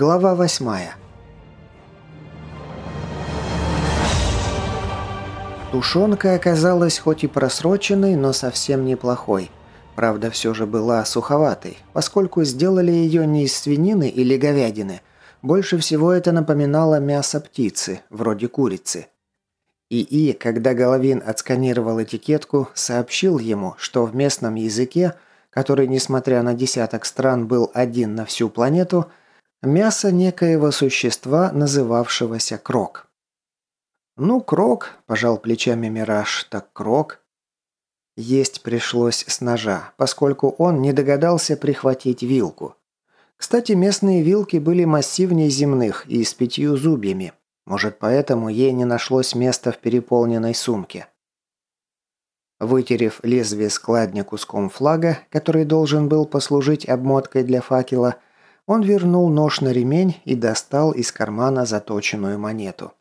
Глава восьмая. Тушенка оказалась хоть и просроченной, но совсем неплохой. Правда, все же была суховатой, поскольку сделали ее не из свинины или говядины. Больше всего это напоминало мясо птицы, вроде курицы. ИИ, когда Головин отсканировал этикетку, сообщил ему, что в местном языке, который, несмотря на десяток стран, был один на всю планету – Мясо некоего существа, называвшегося Крок. «Ну, Крок», – пожал плечами Мираж, – «так Крок». Есть пришлось с ножа, поскольку он не догадался прихватить вилку. Кстати, местные вилки были массивнее земных и с пятью зубьями. Может, поэтому ей не нашлось места в переполненной сумке. Вытерев лезвие складня куском флага, который должен был послужить обмоткой для факела – он вернул нож на ремень и достал из кармана заточенную монету.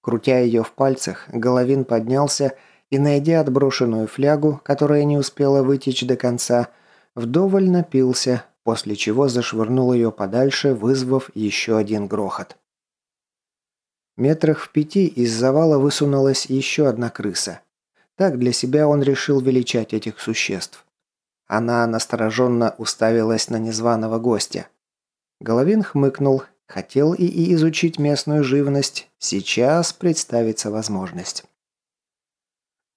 Крутя ее в пальцах, Головин поднялся и, найдя отброшенную флягу, которая не успела вытечь до конца, вдоволь напился, после чего зашвырнул ее подальше, вызвав еще один грохот. Метрах в пяти из завала высунулась еще одна крыса. Так для себя он решил величать этих существ. Она настороженно уставилась на незваного гостя. Головин хмыкнул. Хотел и изучить местную живность. Сейчас представится возможность.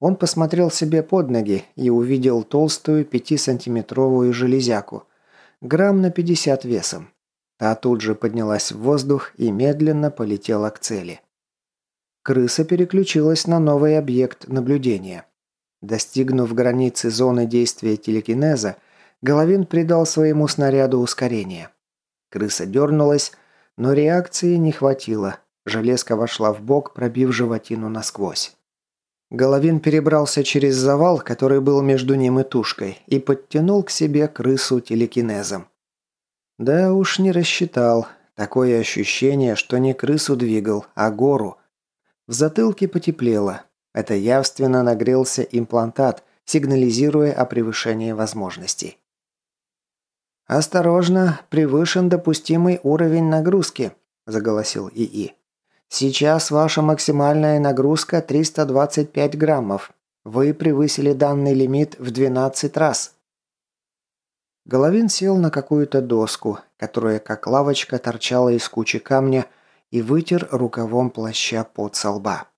Он посмотрел себе под ноги и увидел толстую пятисантиметровую железяку. Грамм на 50 весом. Та тут же поднялась в воздух и медленно полетела к цели. Крыса переключилась на новый объект наблюдения. Достигнув границы зоны действия телекинеза, Головин придал своему снаряду ускорение. Крыса дернулась, но реакции не хватило. Железка вошла в бок, пробив животину насквозь. Головин перебрался через завал, который был между ним и тушкой, и подтянул к себе крысу телекинезом. Да уж не рассчитал. Такое ощущение, что не крысу двигал, а гору. В затылке потеплело. Это явственно нагрелся имплантат, сигнализируя о превышении возможностей. «Осторожно, превышен допустимый уровень нагрузки», – заголосил ИИ. «Сейчас ваша максимальная нагрузка 325 граммов. Вы превысили данный лимит в 12 раз». Головин сел на какую-то доску, которая как лавочка торчала из кучи камня, и вытер рукавом плаща под со лба.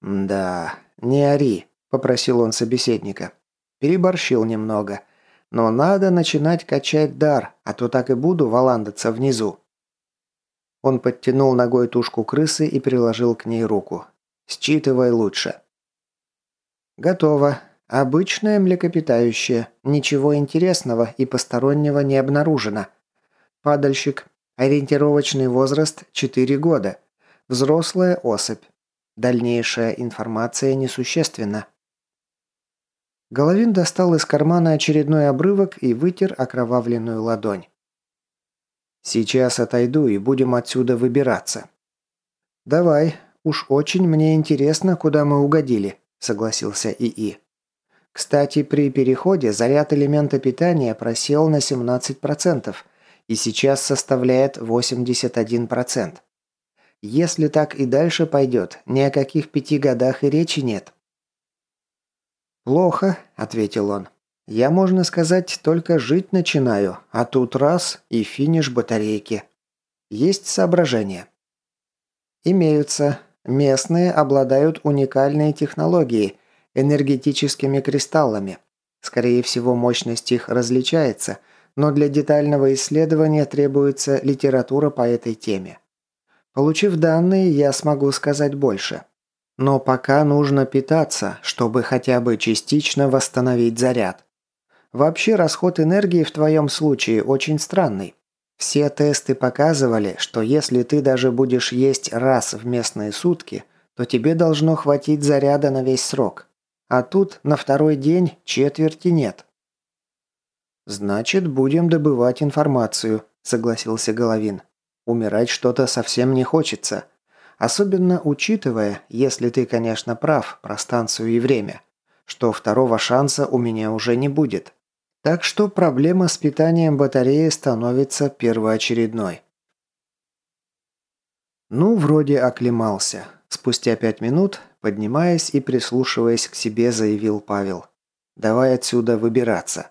«Да, не ори», – попросил он собеседника. «Переборщил немного». Но надо начинать качать дар, а то так и буду валандаться внизу. Он подтянул ногой тушку крысы и приложил к ней руку. «Считывай лучше». «Готово. Обычное млекопитающее. Ничего интересного и постороннего не обнаружено. Падальщик. Ориентировочный возраст 4 года. Взрослая особь. Дальнейшая информация несущественна. Головин достал из кармана очередной обрывок и вытер окровавленную ладонь. «Сейчас отойду и будем отсюда выбираться». «Давай, уж очень мне интересно, куда мы угодили», – согласился ИИ. «Кстати, при переходе заряд элемента питания просел на 17% и сейчас составляет 81%. Если так и дальше пойдет, ни о каких пяти годах и речи нет. «Плохо», – ответил он. «Я, можно сказать, только жить начинаю, а тут раз – и финиш батарейки. Есть соображения?» «Имеются. Местные обладают уникальной технологией – энергетическими кристаллами. Скорее всего, мощность их различается, но для детального исследования требуется литература по этой теме. Получив данные, я смогу сказать больше». Но пока нужно питаться, чтобы хотя бы частично восстановить заряд. Вообще расход энергии в твоем случае очень странный. Все тесты показывали, что если ты даже будешь есть раз в местные сутки, то тебе должно хватить заряда на весь срок. А тут на второй день четверти нет. «Значит, будем добывать информацию», – согласился Головин. «Умирать что-то совсем не хочется. Особенно учитывая, если ты, конечно, прав про станцию и время, что второго шанса у меня уже не будет. Так что проблема с питанием батареи становится первоочередной. Ну, вроде оклемался. Спустя пять минут, поднимаясь и прислушиваясь к себе, заявил Павел. «Давай отсюда выбираться».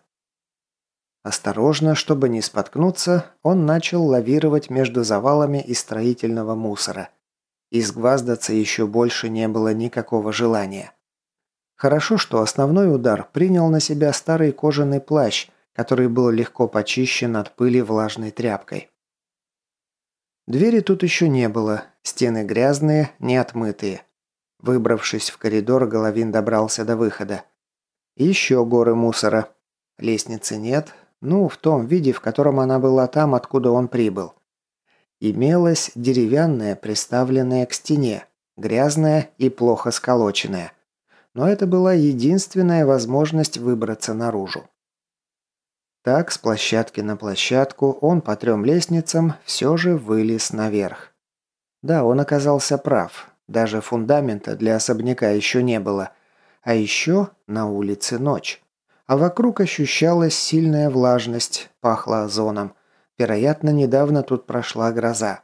Осторожно, чтобы не споткнуться, он начал лавировать между завалами из строительного мусора. Изгваздаться еще больше не было никакого желания. Хорошо, что основной удар принял на себя старый кожаный плащ, который был легко почищен от пыли влажной тряпкой. Двери тут еще не было, стены грязные, неотмытые. Выбравшись в коридор, Головин добрался до выхода. Еще горы мусора. Лестницы нет, ну, в том виде, в котором она была там, откуда он прибыл. Имелась деревянная, приставленная к стене, грязная и плохо сколоченная – но это была единственная возможность выбраться наружу. Так, с площадки на площадку, он по трем лестницам все же вылез наверх. Да, он оказался прав. Даже фундамента для особняка еще не было. А еще на улице ночь. А вокруг ощущалась сильная влажность, пахло озоном. Вероятно, недавно тут прошла гроза.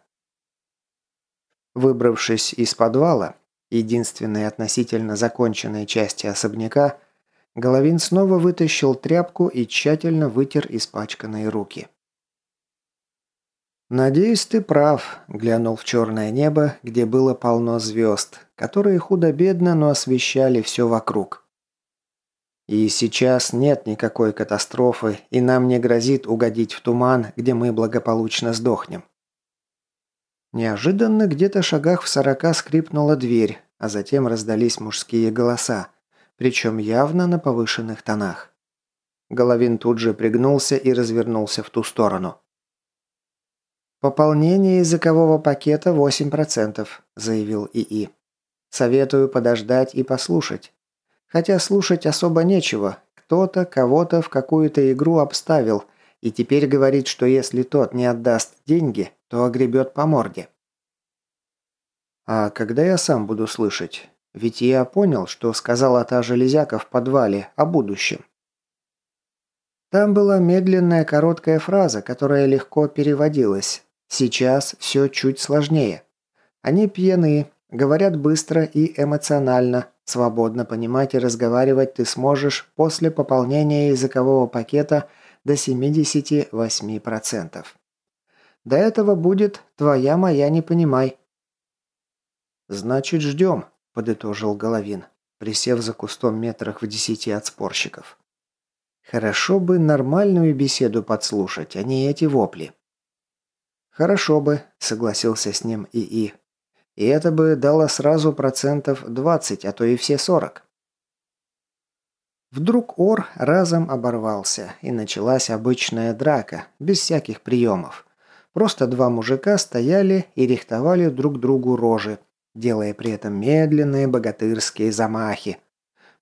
Выбравшись из подвала, единственной относительно законченной части особняка, Головин снова вытащил тряпку и тщательно вытер испачканные руки. «Надеюсь, ты прав», – глянул в черное небо, где было полно звезд, которые худо-бедно, но освещали все вокруг. И сейчас нет никакой катастрофы, и нам не грозит угодить в туман, где мы благополучно сдохнем. Неожиданно где-то шагах в сорока скрипнула дверь, а затем раздались мужские голоса, причем явно на повышенных тонах. Головин тут же пригнулся и развернулся в ту сторону. «Пополнение языкового пакета 8%, – заявил ИИ. «Советую подождать и послушать. Хотя слушать особо нечего. Кто-то кого-то в какую-то игру обставил – и теперь говорит, что если тот не отдаст деньги, то огребет по морде. А когда я сам буду слышать? Ведь я понял, что сказала та железяка в подвале о будущем. Там была медленная короткая фраза, которая легко переводилась. Сейчас все чуть сложнее. Они пьяны, говорят быстро и эмоционально. Свободно понимать и разговаривать ты сможешь после пополнения языкового пакета до 78%. До этого будет «твоя моя не понимай». «Значит, ждем», – подытожил Головин, присев за кустом метрах в десяти от спорщиков. «Хорошо бы нормальную беседу подслушать, а не эти вопли». «Хорошо бы», – согласился с ним ИИ. «И это бы дало сразу процентов 20, а то и все 40». Вдруг ор разом оборвался, и началась обычная драка, без всяких приемов. Просто два мужика стояли и рихтовали друг другу рожи, делая при этом медленные богатырские замахи.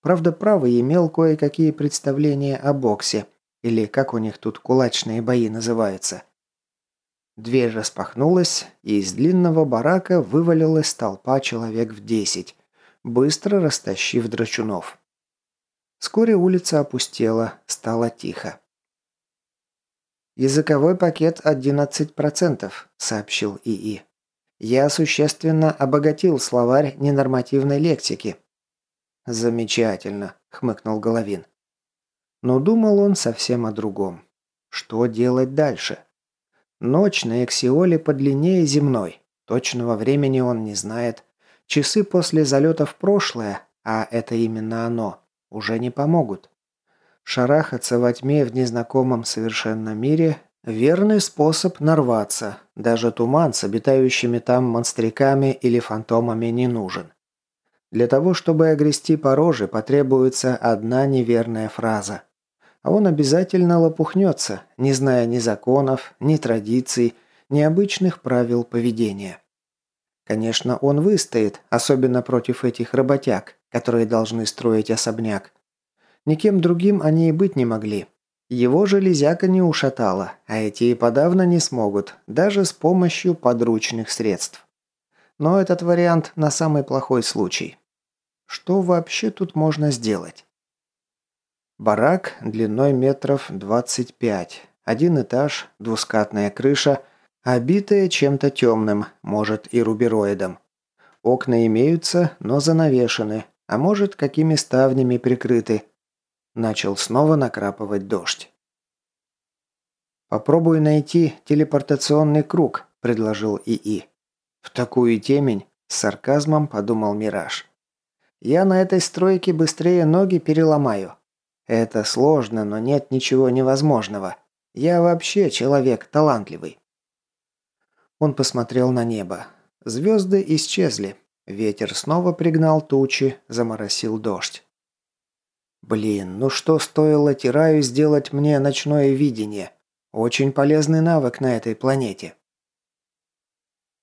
Правда, правый имел кое-какие представления о боксе, или как у них тут кулачные бои называются. Дверь распахнулась, и из длинного барака вывалилась толпа человек в десять, быстро растащив драчунов. Вскоре улица опустела, стало тихо. «Языковой пакет 11%, – сообщил ИИ. «Я существенно обогатил словарь ненормативной лексики». «Замечательно», – хмыкнул Головин. Но думал он совсем о другом. Что делать дальше? Ночь на Эксиоле подлиннее земной. Точного времени он не знает. Часы после залета в прошлое, а это именно оно, уже не помогут. Шарахаться во тьме в незнакомом совершенно мире – верный способ нарваться. Даже туман с обитающими там монстриками или фантомами не нужен. Для того, чтобы огрести по роже, потребуется одна неверная фраза. А он обязательно лопухнется, не зная ни законов, ни традиций, ни обычных правил поведения. Конечно, он выстоит, особенно против этих работяг, которые должны строить особняк. Никем другим они и быть не могли. Его железяка не ушатала, а эти и подавно не смогут, даже с помощью подручных средств. Но этот вариант на самый плохой случай. Что вообще тут можно сделать? Барак длиной метров 25. Один этаж, двускатная крыша, обитая чем-то темным, может и рубероидом. Окна имеются, но занавешены, а может какими ставнями прикрыты. Начал снова накрапывать дождь. «Попробуй найти телепортационный круг», – предложил ИИ. «В такую темень», – с сарказмом подумал Мираж. «Я на этой стройке быстрее ноги переломаю. Это сложно, но нет ничего невозможного. Я вообще человек талантливый». Он посмотрел на небо. Звезды исчезли. Ветер снова пригнал тучи, заморосил дождь. «Блин, ну что стоило Тираю сделать мне ночное видение?» Очень полезный навык на этой планете.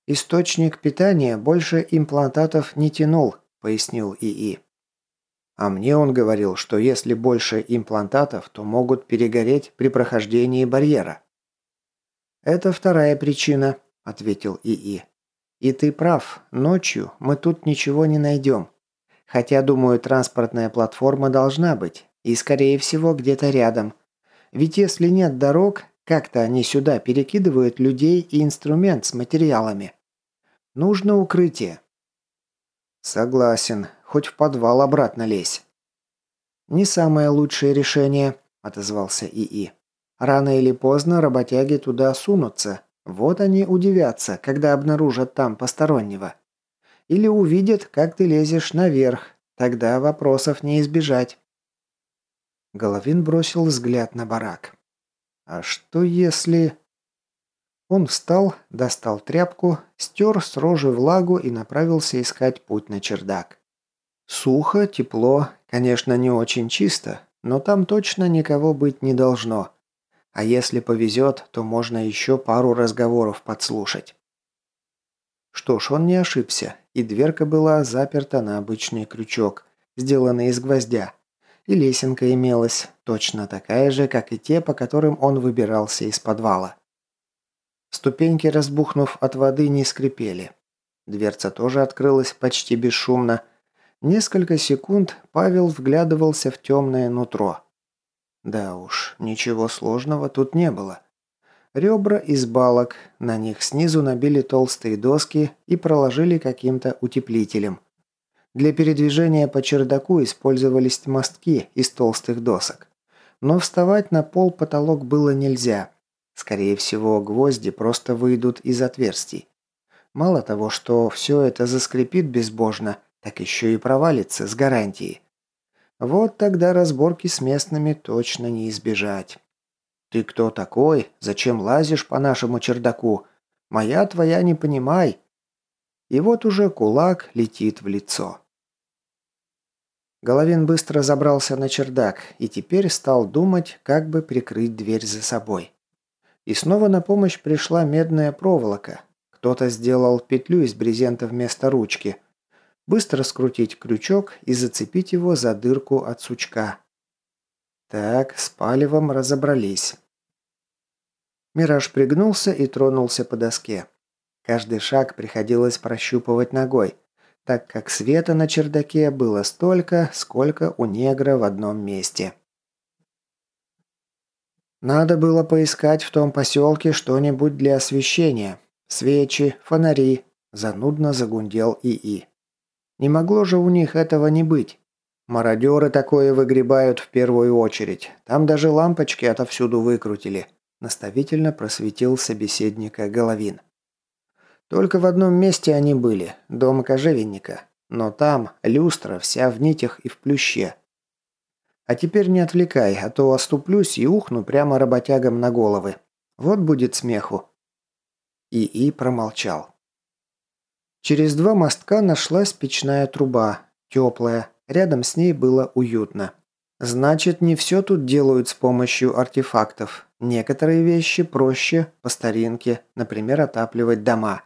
Источник питания больше имплантатов не тянул, пояснил ИИ. А мне он говорил, что если больше имплантатов, то могут перегореть при прохождении барьера. Это вторая причина, ответил ИИ. И ты прав, ночью мы тут ничего не найдем. Хотя, думаю, транспортная платформа должна быть, и, скорее всего, где-то рядом. Ведь если нет дорог, как-то они сюда перекидывают людей и инструмент с материалами. Нужно укрытие. Согласен, хоть в подвал обратно лезь. Не самое лучшее решение, отозвался ИИ. Рано или поздно работяги туда сунутся. Вот они удивятся, когда обнаружат там постороннего. Или увидят, как ты лезешь наверх. Тогда вопросов не избежать. Головин бросил взгляд на барак. А что если... Он встал, достал тряпку, стер с рожи влагу и направился искать путь на чердак. Сухо, тепло, конечно, не очень чисто, но там точно никого быть не должно. А если повезет, то можно еще пару разговоров подслушать. Что ж, он не ошибся, и дверка была заперта на обычный крючок, сделанный из гвоздя. И лесенка имелась, точно такая же, как и те, по которым он выбирался из подвала. Ступеньки, разбухнув от воды, не скрипели. Дверца тоже открылась почти бесшумно. Несколько секунд Павел вглядывался в темное нутро. Да уж, ничего сложного тут не было. Ребра из балок, на них снизу набили толстые доски и проложили каким-то утеплителем. Для передвижения по чердаку использовались мостки из толстых досок. Но вставать на пол потолок было нельзя. Скорее всего, гвозди просто выйдут из отверстий. Мало того, что все это заскрипит безбожно, так еще и провалится с гарантией. Вот тогда разборки с местными точно не избежать. «Ты кто такой? Зачем лазишь по нашему чердаку? Моя твоя не понимай». И вот уже кулак летит в лицо. Головин быстро забрался на чердак и теперь стал думать, как бы прикрыть дверь за собой. И снова на помощь пришла медная проволока. Кто-то сделал петлю из брезента вместо ручки. Быстро скрутить крючок и зацепить его за дырку от сучка. Так, с палевом разобрались. Мираж пригнулся и тронулся по доске. Каждый шаг приходилось прощупывать ногой так как света на чердаке было столько, сколько у негра в одном месте. Надо было поискать в том поселке что-нибудь для освещения. Свечи, фонари. Занудно загундел ИИ. Не могло же у них этого не быть. Мародеры такое выгребают в первую очередь. Там даже лампочки отовсюду выкрутили. Наставительно просветил собеседника Головин. Только в одном месте они были – дом кожевенника. Но там люстра вся в нитях и в плюще. А теперь не отвлекай, а то оступлюсь и ухну прямо работягам на головы. Вот будет смеху. ИИ промолчал. Через два мостка нашлась печная труба, теплая, рядом с ней было уютно. Значит, не все тут делают с помощью артефактов. Некоторые вещи проще, по старинке, например, отапливать дома.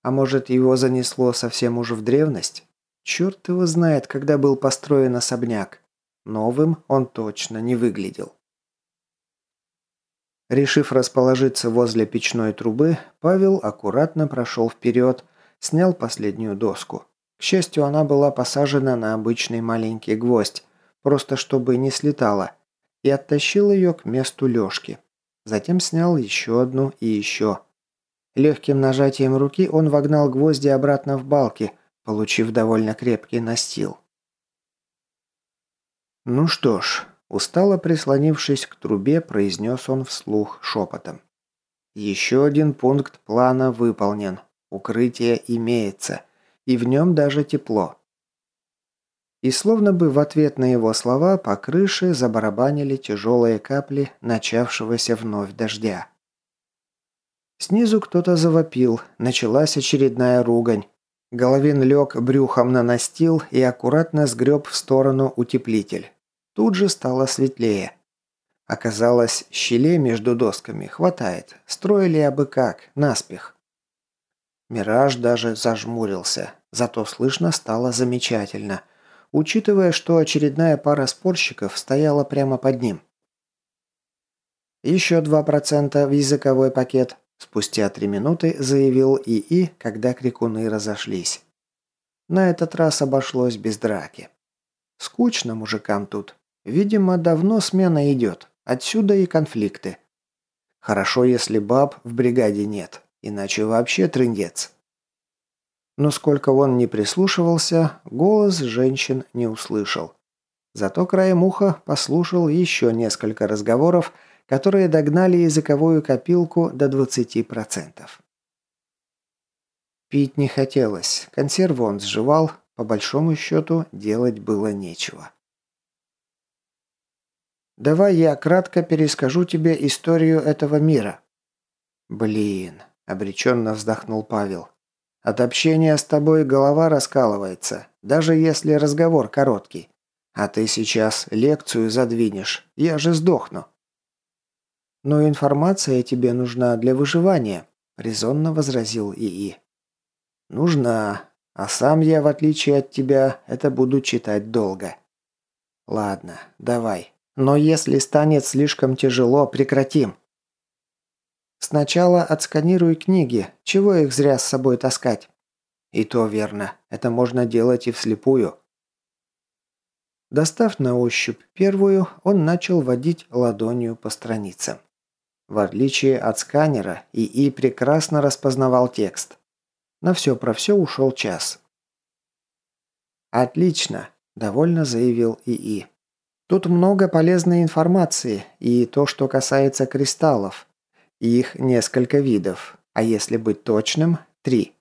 А может, его занесло совсем уже в древность? Черт его знает, когда был построен особняк. Новым он точно не выглядел. Решив расположиться возле печной трубы, Павел аккуратно прошел вперед, снял последнюю доску. К счастью, она была посажена на обычный маленький гвоздь, просто чтобы не слетала, и оттащил ее к месту лёжки. Затем снял еще одну и еще. Легким нажатием руки он вогнал гвозди обратно в балки, получив довольно крепкий настил. «Ну что ж», – устало прислонившись к трубе, произнес он вслух шепотом. «Еще один пункт плана выполнен. Укрытие имеется. И в нем даже тепло». И словно бы в ответ на его слова по крыше забарабанили тяжелые капли начавшегося вновь дождя. Снизу кто-то завопил, началась очередная ругань. Головин лег брюхом на настил и аккуратно сгреб в сторону утеплитель. Тут же стало светлее. Оказалось, щелей между досками хватает. Строили абы как, наспех. Мираж даже зажмурился. Зато слышно стало замечательно, учитывая, что очередная пара спорщиков стояла прямо под ним. Еще 2% в языковой пакет, Спустя три минуты заявил ИИ, когда крикуны разошлись. На этот раз обошлось без драки. Скучно мужикам тут. Видимо, давно смена идет. Отсюда и конфликты. Хорошо, если баб в бригаде нет. Иначе вообще трындец. Но сколько он не прислушивался, голос женщин не услышал. Зато краем уха послушал еще несколько разговоров, которые догнали языковую копилку до 20%. Пить не хотелось, консерву он сживал, по большому счету делать было нечего. «Давай я кратко перескажу тебе историю этого мира». «Блин», – обреченно вздохнул Павел. «От общения с тобой голова раскалывается, даже если разговор короткий. А ты сейчас лекцию задвинешь, я же сдохну». «Но информация тебе нужна для выживания», – резонно возразил ИИ. «Нужна. А сам я, в отличие от тебя, это буду читать долго». «Ладно, давай. Но если станет слишком тяжело, прекратим». «Сначала отсканируй книги. Чего их зря с собой таскать?» «И то верно. Это можно делать и вслепую». Достав на ощупь первую, он начал водить ладонью по страницам. В отличие от сканера, ИИ прекрасно распознавал текст. На все про все ушел час. «Отлично», – довольно заявил ИИ. «Тут много полезной информации, и то, что касается кристаллов. Их несколько видов, а если быть точным – три.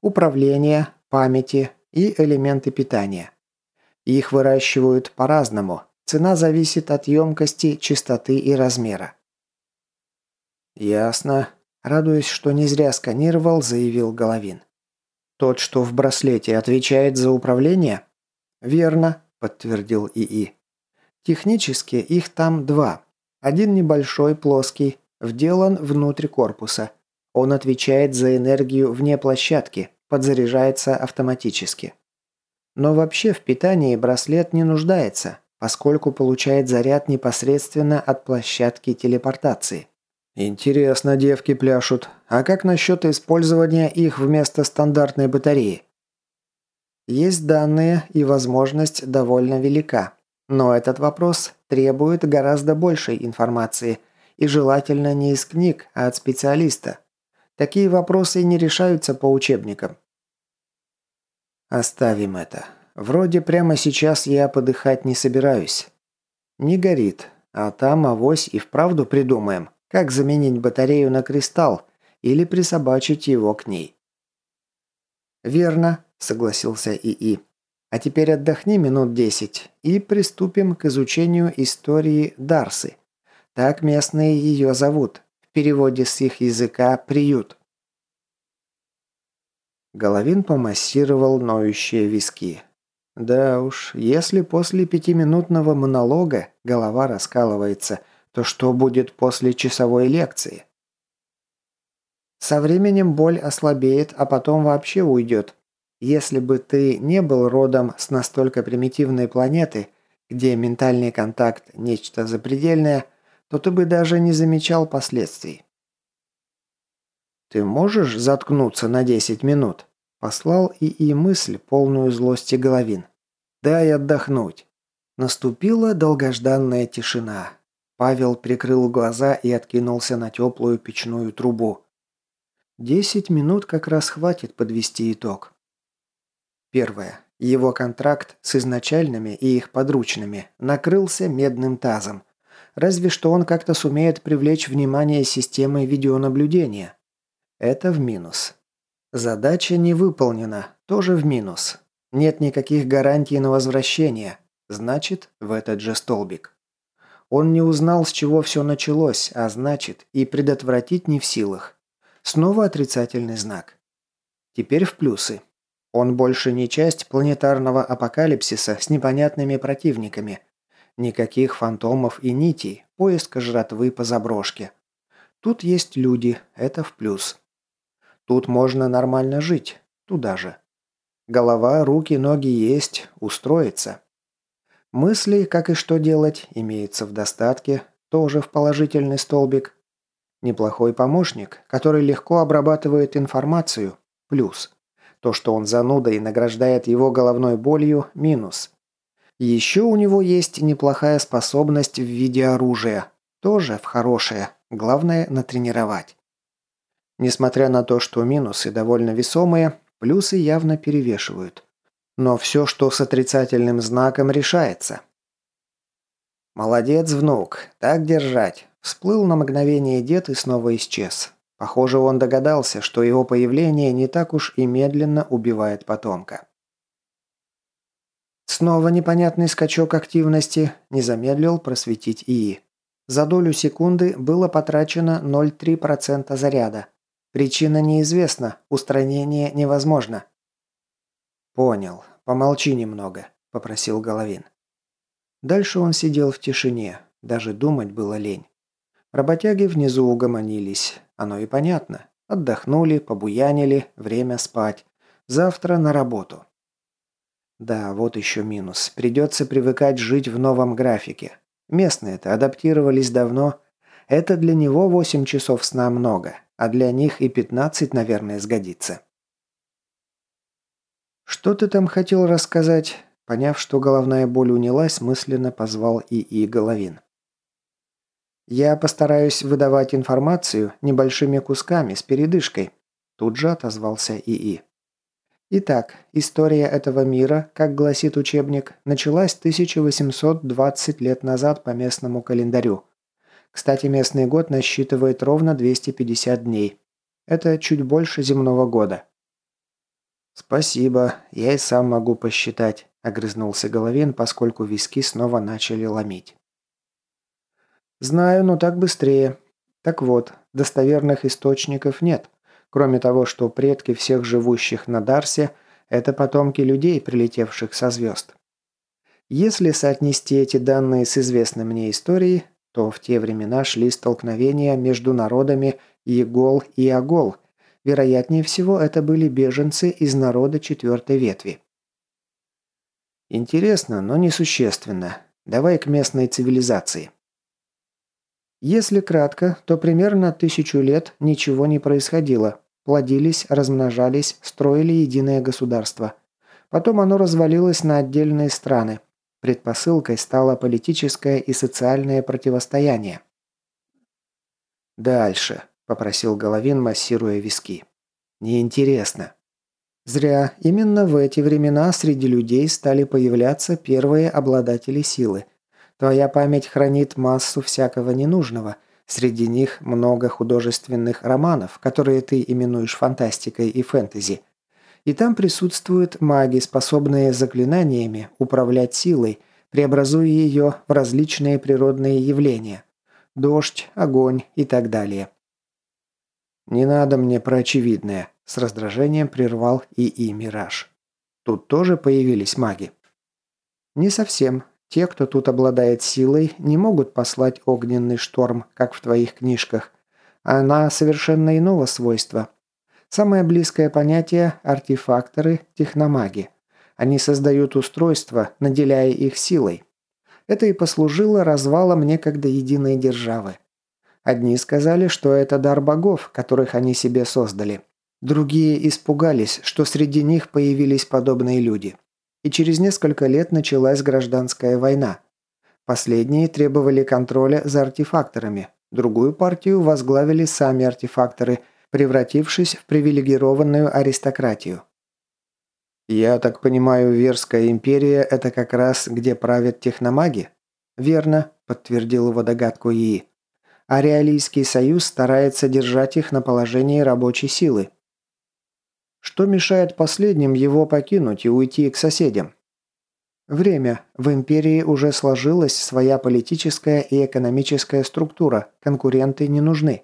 Управление, памяти и элементы питания. Их выращивают по-разному, цена зависит от емкости, частоты и размера. «Ясно», – радуясь, что не зря сканировал, заявил Головин. «Тот, что в браслете, отвечает за управление?» «Верно», – подтвердил ИИ. «Технически их там два. Один небольшой, плоский, вделан внутрь корпуса. Он отвечает за энергию вне площадки, подзаряжается автоматически. Но вообще в питании браслет не нуждается, поскольку получает заряд непосредственно от площадки телепортации. Интересно, девки пляшут. А как насчет использования их вместо стандартной батареи? Есть данные, и возможность довольно велика. Но этот вопрос требует гораздо большей информации, и желательно не из книг, а от специалиста. Такие вопросы не решаются по учебникам. Оставим это. Вроде прямо сейчас я подыхать не собираюсь. Не горит, а там авось и вправду придумаем. Как заменить батарею на кристалл или присобачить его к ней? «Верно», – согласился ИИ. «А теперь отдохни минут десять и приступим к изучению истории Дарсы. Так местные ее зовут. В переводе с их языка «приют». Головин помассировал ноющие виски. Да уж, если после пятиминутного монолога голова раскалывается – то что будет после часовой лекции? Со временем боль ослабеет, а потом вообще уйдет. Если бы ты не был родом с настолько примитивной планеты, где ментальный контакт – нечто запредельное, то ты бы даже не замечал последствий. «Ты можешь заткнуться на 10 минут?» – послал и и мысль, полную злости Головин. «Дай отдохнуть. Наступила долгожданная тишина. Павел прикрыл глаза и откинулся на теплую печную трубу. Десять минут как раз хватит подвести итог. Первое. Его контракт с изначальными и их подручными накрылся медным тазом. Разве что он как-то сумеет привлечь внимание системы видеонаблюдения. Это в минус. Задача не выполнена, тоже в минус. Нет никаких гарантий на возвращение. Значит, в этот же столбик. Он не узнал, с чего все началось, а значит, и предотвратить не в силах. Снова отрицательный знак. Теперь в плюсы. Он больше не часть планетарного апокалипсиса с непонятными противниками. Никаких фантомов и нитей, поиска жратвы по заброшке. Тут есть люди, это в плюс. Тут можно нормально жить, туда же. Голова, руки, ноги есть, устроиться. Мысли, как и что делать, имеется в достатке, тоже в положительный столбик. Неплохой помощник, который легко обрабатывает информацию, плюс. То, что он зануда и награждает его головной болью – минус. Еще у него есть неплохая способность в виде оружия. Тоже в хорошее. Главное – натренировать. Несмотря на то, что минусы довольно весомые, плюсы явно перевешивают. Но все, что с отрицательным знаком, решается. «Молодец, внук. Так держать». Всплыл на мгновение дед и снова исчез. Похоже, он догадался, что его появление не так уж и медленно убивает потомка. Снова непонятный скачок активности не замедлил просветить ИИ. За долю секунды было потрачено 0,3% заряда. Причина неизвестна, устранение невозможно. «Понял. Помолчи немного», – попросил Головин. Дальше он сидел в тишине, даже думать было лень. Работяги внизу угомонились. Оно и понятно. Отдохнули, побуянили, время спать. Завтра на работу. Да, вот еще минус. Придется привыкать жить в новом графике. Местные-то адаптировались давно. Это для него 8 часов сна много, а для них и 15, наверное, сгодится. «Что ты там хотел рассказать?» Поняв, что головная боль унялась, мысленно позвал ИИ Головин. «Я постараюсь выдавать информацию небольшими кусками с передышкой», тут же отозвался ИИ. Итак, история этого мира, как гласит учебник, началась 1820 лет назад по местному календарю. Кстати, местный год насчитывает ровно 250 дней. Это чуть больше земного года. «Спасибо, я и сам могу посчитать», – огрызнулся Головин, поскольку виски снова начали ломить. «Знаю, но так быстрее. Так вот, достоверных источников нет, кроме того, что предки всех живущих на Дарсе – это потомки людей, прилетевших со звезд. Если соотнести эти данные с известной мне историей, то в те времена шли столкновения между народами Егол и Агол. Вероятнее всего, это были беженцы из народа четвертой ветви. Интересно, но несущественно. Давай к местной цивилизации. Если кратко, то примерно тысячу лет ничего не происходило. Плодились, размножались, строили единое государство. Потом оно развалилось на отдельные страны. Предпосылкой стало политическое и социальное противостояние. «Дальше», – попросил Головин, массируя виски. «Неинтересно». Зря. Именно в эти времена среди людей стали появляться первые обладатели силы. Твоя память хранит массу всякого ненужного. Среди них много художественных романов, которые ты именуешь фантастикой и фэнтези. И там присутствуют маги, способные заклинаниями управлять силой, преобразуя ее в различные природные явления. Дождь, огонь и так далее. «Не надо мне про очевидное», – с раздражением прервал ИИ «Мираж». «Тут тоже появились маги?» «Не совсем. Те, кто тут обладает силой, не могут послать огненный шторм, как в твоих книжках. Она совершенно иного свойства. Самое близкое понятие – артефакторы, техномаги. Они создают устройства, наделяя их силой. Это и послужило развалом некогда единой державы. Одни сказали, что это дар богов, которых они себе создали. Другие испугались, что среди них появились подобные люди. И через несколько лет началась гражданская война. Последние требовали контроля за артефакторами, другую партию возглавили сами артефакторы, превратившись в привилегированную аристократию. «Я так понимаю, Верская империя – это как раз где правят техномаги?» «Верно», – подтвердил его догадку ИИ. «А Реалийский союз старается держать их на положении рабочей силы, что мешает последним его покинуть и уйти к соседям? Время. В империи уже сложилась своя политическая и экономическая структура, конкуренты не нужны.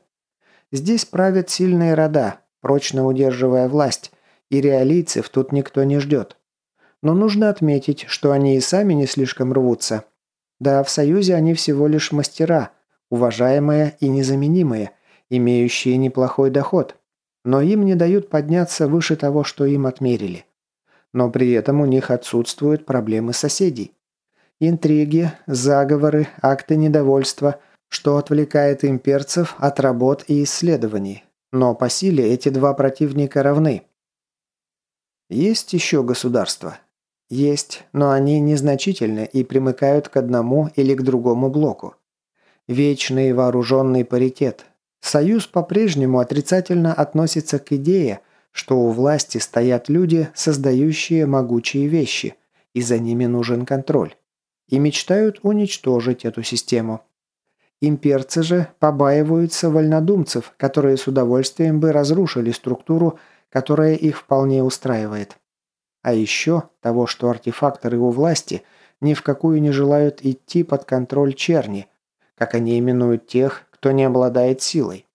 Здесь правят сильные рода, прочно удерживая власть, и реалийцев тут никто не ждет. Но нужно отметить, что они и сами не слишком рвутся. Да, в Союзе они всего лишь мастера, уважаемые и незаменимые, имеющие неплохой доход, но им не дают подняться выше того, что им отмерили. Но при этом у них отсутствуют проблемы соседей. Интриги, заговоры, акты недовольства, что отвлекает имперцев от работ и исследований. Но по силе эти два противника равны. Есть еще государства? Есть, но они незначительны и примыкают к одному или к другому блоку. Вечный вооруженный паритет, Союз по-прежнему отрицательно относится к идее, что у власти стоят люди, создающие могучие вещи, и за ними нужен контроль. И мечтают уничтожить эту систему. Имперцы же побаиваются вольнодумцев, которые с удовольствием бы разрушили структуру, которая их вполне устраивает. А еще того, что артефакторы у власти ни в какую не желают идти под контроль черни, как они именуют тех, кто не обладает силой.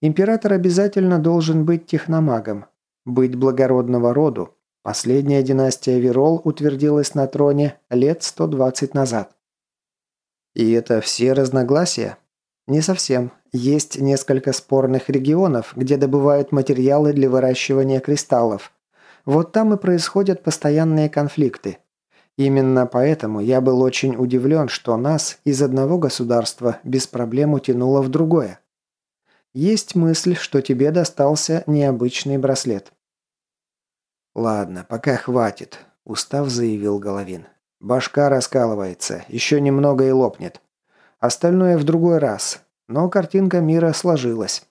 Император обязательно должен быть техномагом, быть благородного роду. Последняя династия Верол утвердилась на троне лет 120 назад. И это все разногласия? Не совсем. Есть несколько спорных регионов, где добывают материалы для выращивания кристаллов. Вот там и происходят постоянные конфликты. Именно поэтому я был очень удивлен, что нас из одного государства без проблем утянуло в другое. Есть мысль, что тебе достался необычный браслет. «Ладно, пока хватит», – устав заявил Головин. «Башка раскалывается, еще немного и лопнет. Остальное в другой раз, но картинка мира сложилась».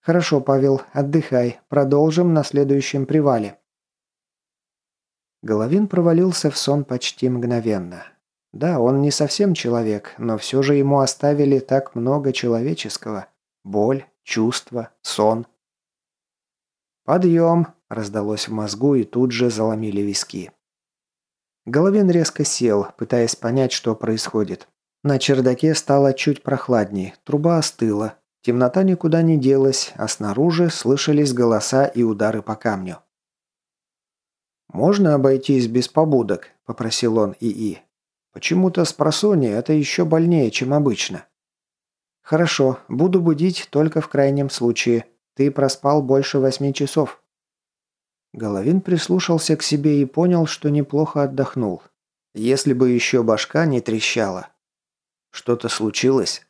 «Хорошо, Павел, отдыхай, продолжим на следующем привале». Головин провалился в сон почти мгновенно. Да, он не совсем человек, но все же ему оставили так много человеческого. Боль, чувства, сон. «Подъем!» – раздалось в мозгу и тут же заломили виски. Головин резко сел, пытаясь понять, что происходит. На чердаке стало чуть прохладней, труба остыла, темнота никуда не делась, а снаружи слышались голоса и удары по камню. «Можно обойтись без побудок?» – попросил он ИИ. «Почему-то с просонья это еще больнее, чем обычно». «Хорошо, буду будить только в крайнем случае. Ты проспал больше восьми часов». Головин прислушался к себе и понял, что неплохо отдохнул. Если бы еще башка не трещала. Что-то случилось?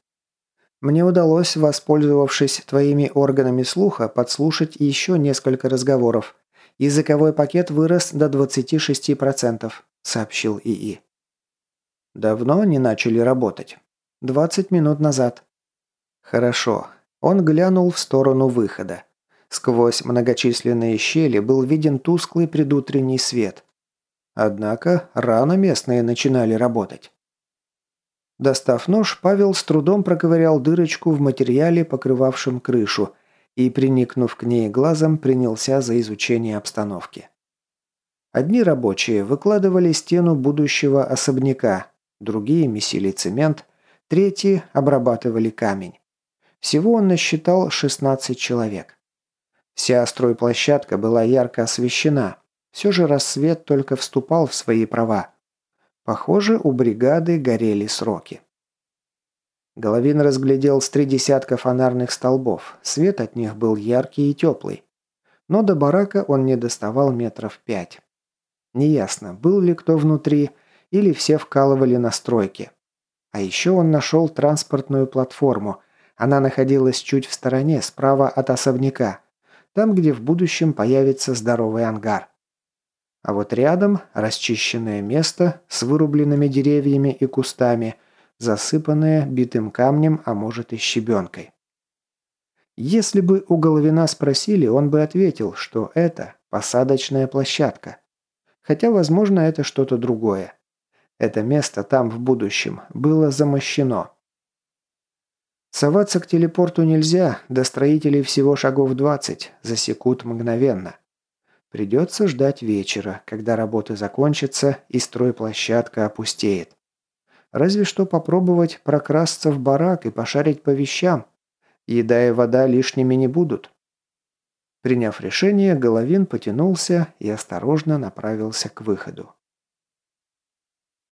Мне удалось, воспользовавшись твоими органами слуха, подслушать еще несколько разговоров. Языковой пакет вырос до 26%, сообщил ИИ. Давно не начали работать? 20 минут назад. Хорошо. Он глянул в сторону выхода. Сквозь многочисленные щели был виден тусклый предутренний свет. Однако рано местные начинали работать. Достав нож, Павел с трудом проковырял дырочку в материале, покрывавшем крышу, и, приникнув к ней глазом, принялся за изучение обстановки. Одни рабочие выкладывали стену будущего особняка, другие месили цемент, третьи обрабатывали камень. Всего он насчитал 16 человек. Вся стройплощадка была ярко освещена. Все же рассвет только вступал в свои права. Похоже, у бригады горели сроки. Головин разглядел с три десятка фонарных столбов. Свет от них был яркий и теплый. Но до барака он не доставал метров пять. Неясно, был ли кто внутри, или все вкалывали на стройке. А еще он нашел транспортную платформу. Она находилась чуть в стороне, справа от особняка. Там, где в будущем появится здоровый ангар. А вот рядом расчищенное место с вырубленными деревьями и кустами, засыпанное битым камнем, а может и щебенкой. Если бы у Головина спросили, он бы ответил, что это посадочная площадка. Хотя, возможно, это что-то другое. Это место там в будущем было замощено. Соваться к телепорту нельзя, до строителей всего шагов 20, засекут мгновенно. Придется ждать вечера, когда работы закончатся и стройплощадка опустеет. Разве что попробовать прокрасться в барак и пошарить по вещам. Еда и вода лишними не будут. Приняв решение, Головин потянулся и осторожно направился к выходу.